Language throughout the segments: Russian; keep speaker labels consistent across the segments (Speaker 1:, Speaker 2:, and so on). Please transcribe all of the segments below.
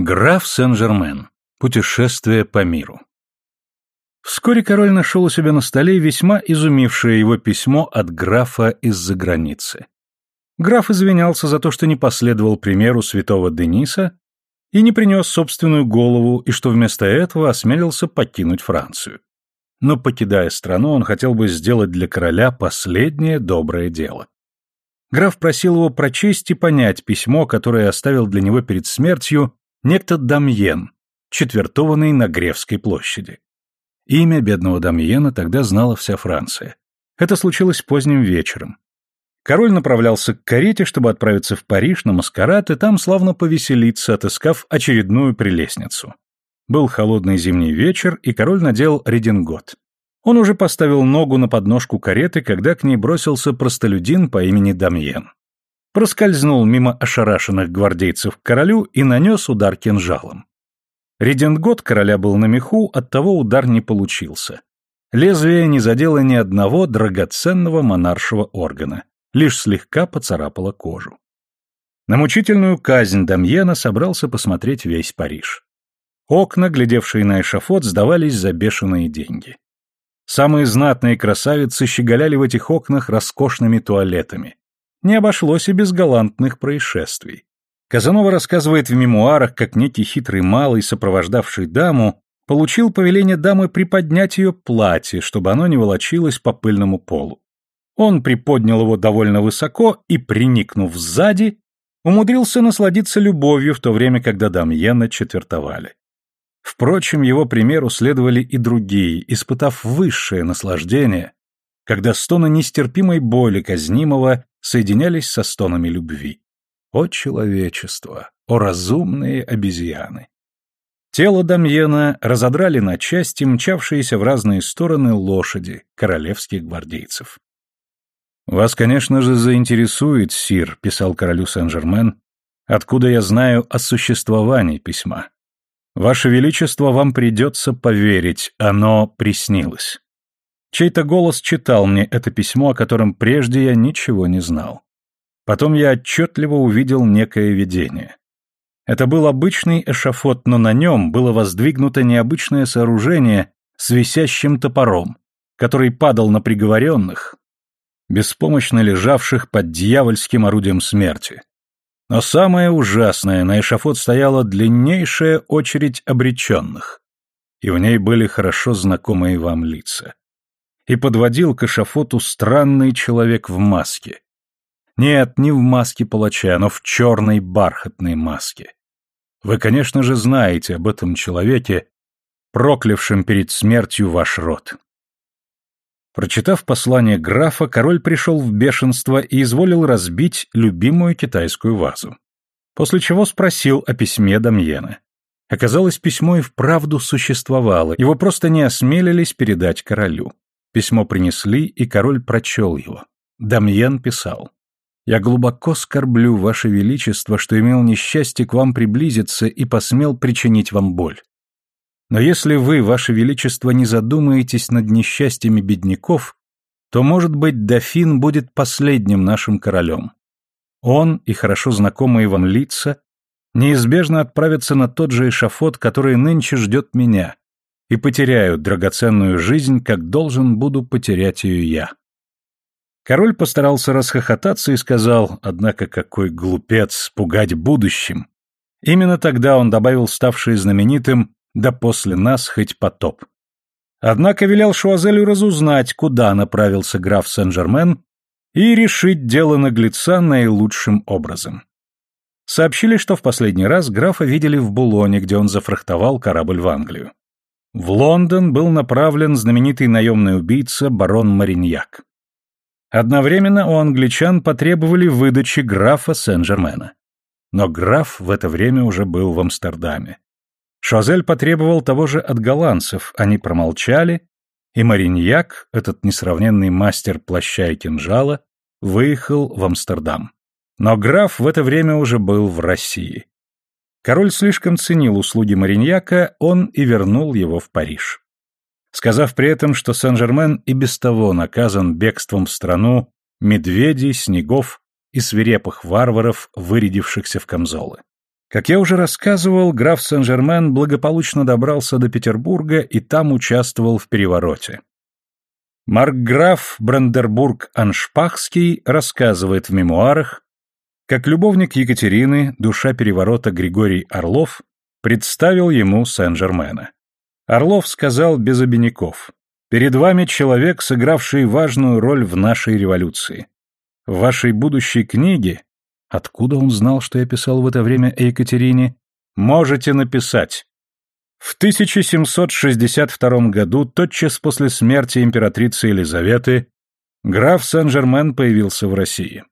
Speaker 1: Граф Сен-Жермен. Путешествие по миру. Вскоре король нашел у себя на столе весьма изумившее его письмо от графа из-за границы. Граф извинялся за то, что не последовал примеру святого Дениса и не принес собственную голову, и что вместо этого осмелился покинуть Францию. Но, покидая страну, он хотел бы сделать для короля последнее доброе дело. Граф просил его прочесть и понять письмо, которое оставил для него перед смертью некто Дамьен, четвертованный на Гревской площади. Имя бедного Дамьена тогда знала вся Франция. Это случилось поздним вечером. Король направлялся к карете, чтобы отправиться в Париж на маскарад и там славно повеселиться, отыскав очередную прелестницу. Был холодный зимний вечер, и король надел редингот. Он уже поставил ногу на подножку кареты, когда к ней бросился простолюдин по имени Дамьен проскользнул мимо ошарашенных гвардейцев к королю и нанес удар кинжалом. Редингот короля был на меху, оттого удар не получился. Лезвие не задело ни одного драгоценного монаршего органа, лишь слегка поцарапало кожу. На мучительную казнь Дамьена собрался посмотреть весь Париж. Окна, глядевшие на эшафот, сдавались за бешеные деньги. Самые знатные красавицы щеголяли в этих окнах роскошными туалетами не обошлось и без галантных происшествий. Казанова рассказывает в мемуарах, как некий хитрый малый, сопровождавший даму, получил повеление дамы приподнять ее платье, чтобы оно не волочилось по пыльному полу. Он приподнял его довольно высоко и, приникнув сзади, умудрился насладиться любовью в то время, когда Дамьена четвертовали. Впрочем, его примеру следовали и другие, испытав высшее наслаждение, когда стоны нестерпимой боли казнимого соединялись со стонами любви. О человечество! О разумные обезьяны! Тело Дамьена разодрали на части мчавшиеся в разные стороны лошади королевских гвардейцев. «Вас, конечно же, заинтересует, сир», — писал королю Сен-Жермен, «откуда я знаю о существовании письма. Ваше Величество, вам придется поверить, оно приснилось. Чей-то голос читал мне это письмо, о котором прежде я ничего не знал. Потом я отчетливо увидел некое видение. Это был обычный эшафот, но на нем было воздвигнуто необычное сооружение с висящим топором, который падал на приговоренных, беспомощно лежавших под дьявольским орудием смерти. Но самое ужасное, на эшафот стояла длиннейшая очередь обреченных, и в ней были хорошо знакомые вам лица и подводил к эшафоту странный человек в маске. Нет, не в маске палача, но в черной бархатной маске. Вы, конечно же, знаете об этом человеке, проклявшем перед смертью ваш род. Прочитав послание графа, король пришел в бешенство и изволил разбить любимую китайскую вазу. После чего спросил о письме Дамьена. Оказалось, письмо и вправду существовало, его просто не осмелились передать королю. Письмо принесли, и король прочел его. Дамьен писал. «Я глубоко скорблю, Ваше Величество, что имел несчастье к вам приблизиться и посмел причинить вам боль. Но если вы, Ваше Величество, не задумаетесь над несчастьями бедняков, то, может быть, дофин будет последним нашим королем. Он и хорошо знакомые вам лица неизбежно отправятся на тот же эшафот, который нынче ждет меня, и потеряю драгоценную жизнь, как должен буду потерять ее я. Король постарался расхохотаться и сказал, однако какой глупец пугать будущим. Именно тогда он добавил ставший знаменитым «да после нас хоть потоп». Однако велел Шуазелю разузнать, куда направился граф Сен-Жермен, и решить дело наглеца наилучшим образом. Сообщили, что в последний раз графа видели в Булоне, где он зафрахтовал корабль в Англию. В Лондон был направлен знаменитый наемный убийца барон Мариньяк. Одновременно у англичан потребовали выдачи графа Сен-Жермена. Но граф в это время уже был в Амстердаме. Шозель потребовал того же от голландцев, они промолчали, и Мариньяк, этот несравненный мастер плаща и кинжала, выехал в Амстердам. Но граф в это время уже был в России. Король слишком ценил услуги Мариньяка, он и вернул его в Париж. Сказав при этом, что Сен-Жермен и без того наказан бегством в страну медведей, снегов и свирепых варваров, вырядившихся в камзолы. Как я уже рассказывал, граф Сен-Жермен благополучно добрался до Петербурга и там участвовал в перевороте. Маркграф Брандербург-Аншпахский рассказывает в мемуарах, как любовник Екатерины, душа переворота Григорий Орлов, представил ему Сен-Жермена. Орлов сказал без обиняков, «Перед вами человек, сыгравший важную роль в нашей революции. В вашей будущей книге Откуда он знал, что я писал в это время о Екатерине? Можете написать. В 1762 году, тотчас после смерти императрицы Елизаветы, граф Сен-Жермен появился в России.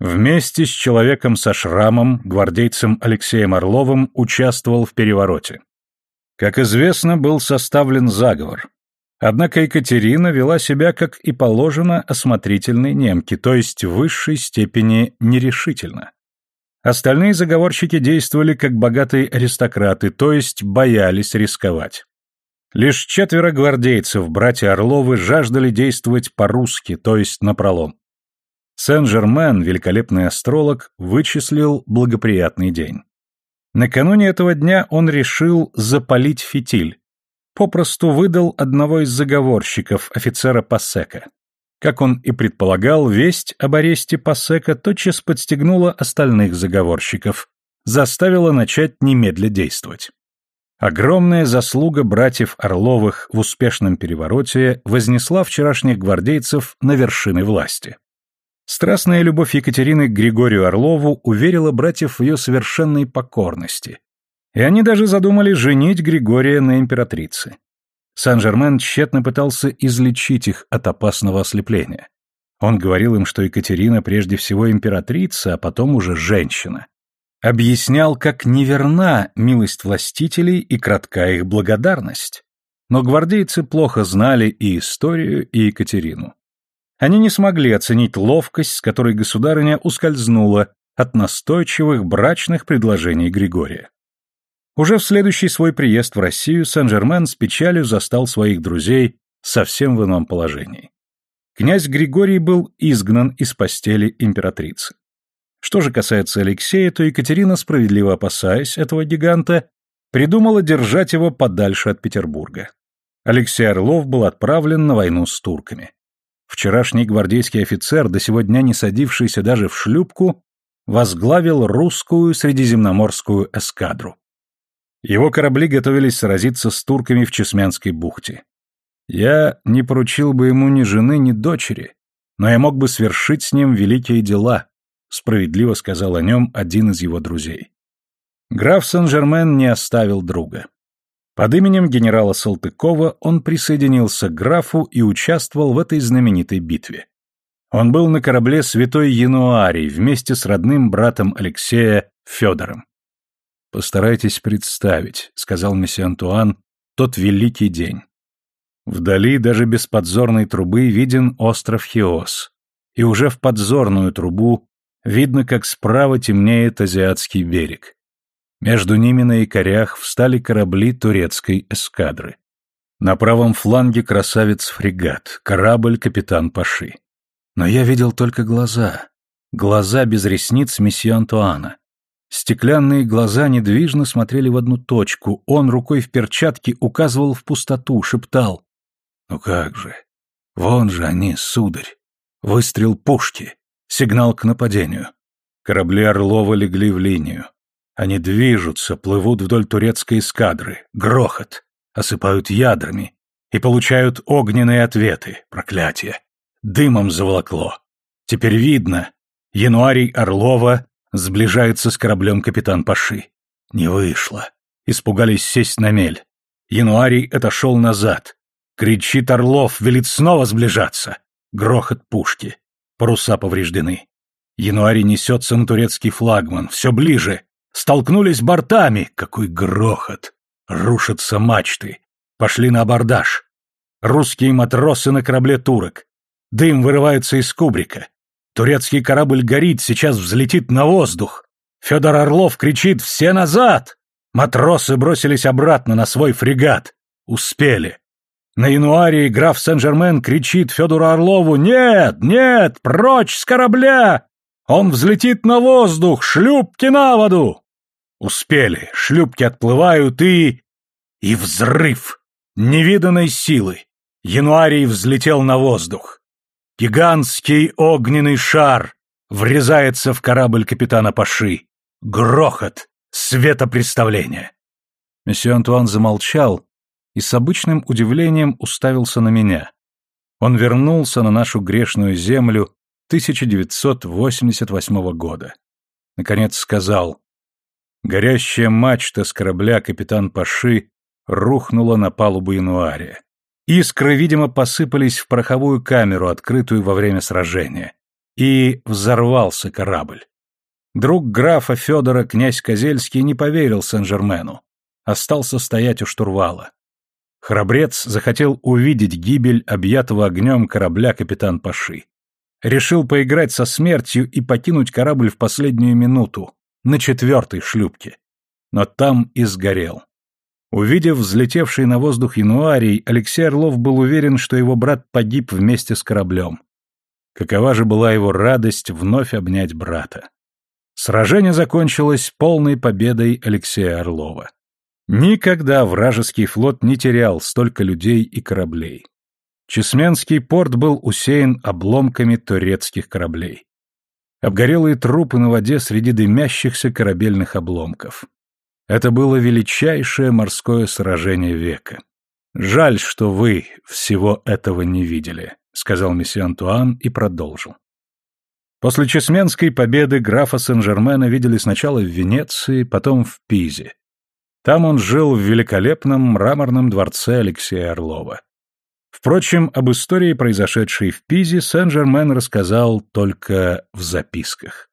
Speaker 1: Вместе с человеком со шрамом, гвардейцем Алексеем Орловым, участвовал в перевороте. Как известно, был составлен заговор. Однако Екатерина вела себя, как и положено, осмотрительной немке, то есть в высшей степени нерешительно. Остальные заговорщики действовали как богатые аристократы, то есть боялись рисковать. Лишь четверо гвардейцев, братья Орловы, жаждали действовать по-русски, то есть напролом. Сен-Жермен, великолепный астролог, вычислил благоприятный день. Накануне этого дня он решил запалить фитиль, попросту выдал одного из заговорщиков, офицера Пассека. Как он и предполагал, весть об аресте Пассека тотчас подстегнула остальных заговорщиков, заставила начать немедля действовать. Огромная заслуга братьев Орловых в успешном перевороте вознесла вчерашних гвардейцев на вершины власти. Страстная любовь Екатерины к Григорию Орлову уверила братьев в ее совершенной покорности, и они даже задумали женить Григория на императрице. Сан-Жермен тщетно пытался излечить их от опасного ослепления. Он говорил им, что Екатерина прежде всего императрица, а потом уже женщина. Объяснял, как неверна милость властителей и кратка их благодарность. Но гвардейцы плохо знали и историю, и Екатерину. Они не смогли оценить ловкость, с которой государыня ускользнула от настойчивых брачных предложений Григория. Уже в следующий свой приезд в Россию Сен-Жермен с печалью застал своих друзей совсем в ином положении. Князь Григорий был изгнан из постели императрицы. Что же касается Алексея, то Екатерина, справедливо опасаясь этого гиганта, придумала держать его подальше от Петербурга. Алексей Орлов был отправлен на войну с турками. Вчерашний гвардейский офицер, до сего дня не садившийся даже в шлюпку, возглавил русскую средиземноморскую эскадру. Его корабли готовились сразиться с турками в Чесмянской бухте. Я не поручил бы ему ни жены, ни дочери, но я мог бы свершить с ним великие дела, справедливо сказал о нем один из его друзей. Граф Сен-Жермен не оставил друга. Под именем генерала Салтыкова он присоединился к графу и участвовал в этой знаменитой битве. Он был на корабле Святой Януарий вместе с родным братом Алексея Федором. «Постарайтесь представить», — сказал месье Антуан, — «тот великий день. Вдали даже без подзорной трубы виден остров Хиос, и уже в подзорную трубу видно, как справа темнеет азиатский берег. Между ними на якорях встали корабли турецкой эскадры. На правом фланге красавец-фрегат, корабль капитан Паши. Но я видел только глаза. Глаза без ресниц месье Антуана. Стеклянные глаза недвижно смотрели в одну точку. Он рукой в перчатке указывал в пустоту, шептал. «Ну как же? Вон же они, сударь. Выстрел пушки. Сигнал к нападению. Корабли Орлова легли в линию. Они движутся, плывут вдоль турецкой эскадры. Грохот. Осыпают ядрами. И получают огненные ответы. Проклятие. Дымом заволокло. Теперь видно. Януарий Орлова Сближается с кораблем капитан Паши. Не вышло. Испугались сесть на мель. Януарий отошел назад. Кричит Орлов, велит снова сближаться. Грохот пушки. Паруса повреждены. Януарий несется на турецкий флагман. Все ближе. Столкнулись бортами. Какой грохот. Рушатся мачты. Пошли на абордаж. Русские матросы на корабле турок. Дым вырывается из кубрика. Турецкий корабль горит, сейчас взлетит на воздух. Федор Орлов кричит «Все назад!» Матросы бросились обратно на свой фрегат. Успели. На януаре граф Сен-Жермен кричит Федору Орлову «Нет, нет, прочь с корабля! Он взлетит на воздух, шлюпки на воду!» Успели, шлюпки отплывают и... И взрыв! Невиданной силы! Януарий взлетел на воздух. Гигантский огненный шар врезается в корабль капитана Паши. Грохот, светопредставление. Месье Антуан замолчал и с обычным удивлением уставился на меня. Он вернулся на нашу грешную землю 1988 года. Наконец сказал, горящая мачта с корабля капитан Паши рухнула на палубу Януария. Искры, видимо, посыпались в пороховую камеру, открытую во время сражения. И взорвался корабль. Друг графа Федора, князь Козельский, не поверил Сен-Жермену. Остался стоять у штурвала. Храбрец захотел увидеть гибель объятого огнем корабля капитан Паши. Решил поиграть со смертью и покинуть корабль в последнюю минуту, на четвертой шлюпке. Но там и сгорел. Увидев взлетевший на воздух януарий, Алексей Орлов был уверен, что его брат погиб вместе с кораблем. Какова же была его радость вновь обнять брата. Сражение закончилось полной победой Алексея Орлова. Никогда вражеский флот не терял столько людей и кораблей. Чесменский порт был усеян обломками турецких кораблей. Обгорелые трупы на воде среди дымящихся корабельных обломков. Это было величайшее морское сражение века. Жаль, что вы всего этого не видели, сказал месье Антуан и продолжил. После Чесменской победы графа Сен-Жермена видели сначала в Венеции, потом в Пизе. Там он жил в великолепном мраморном дворце Алексея Орлова. Впрочем, об истории, произошедшей в Пизе, Сен-Жермен рассказал только в записках.